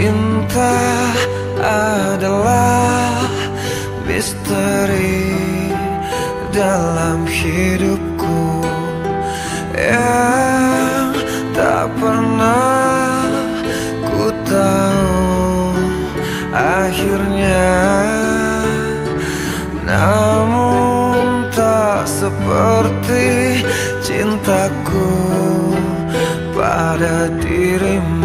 Cinta adalah misteri dalam hidupku Yang tak pernah ku tahu akhirnya. Namun tak seperti cintaku pada dirimu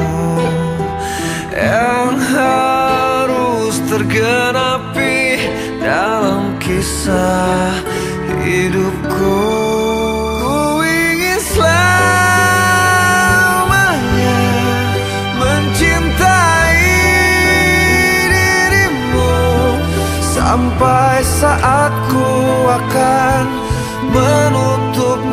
Yang harus tergenapi dalam kisah hidupku. Ku ingin selamanya mencintai Sampai saat ku akan menunggu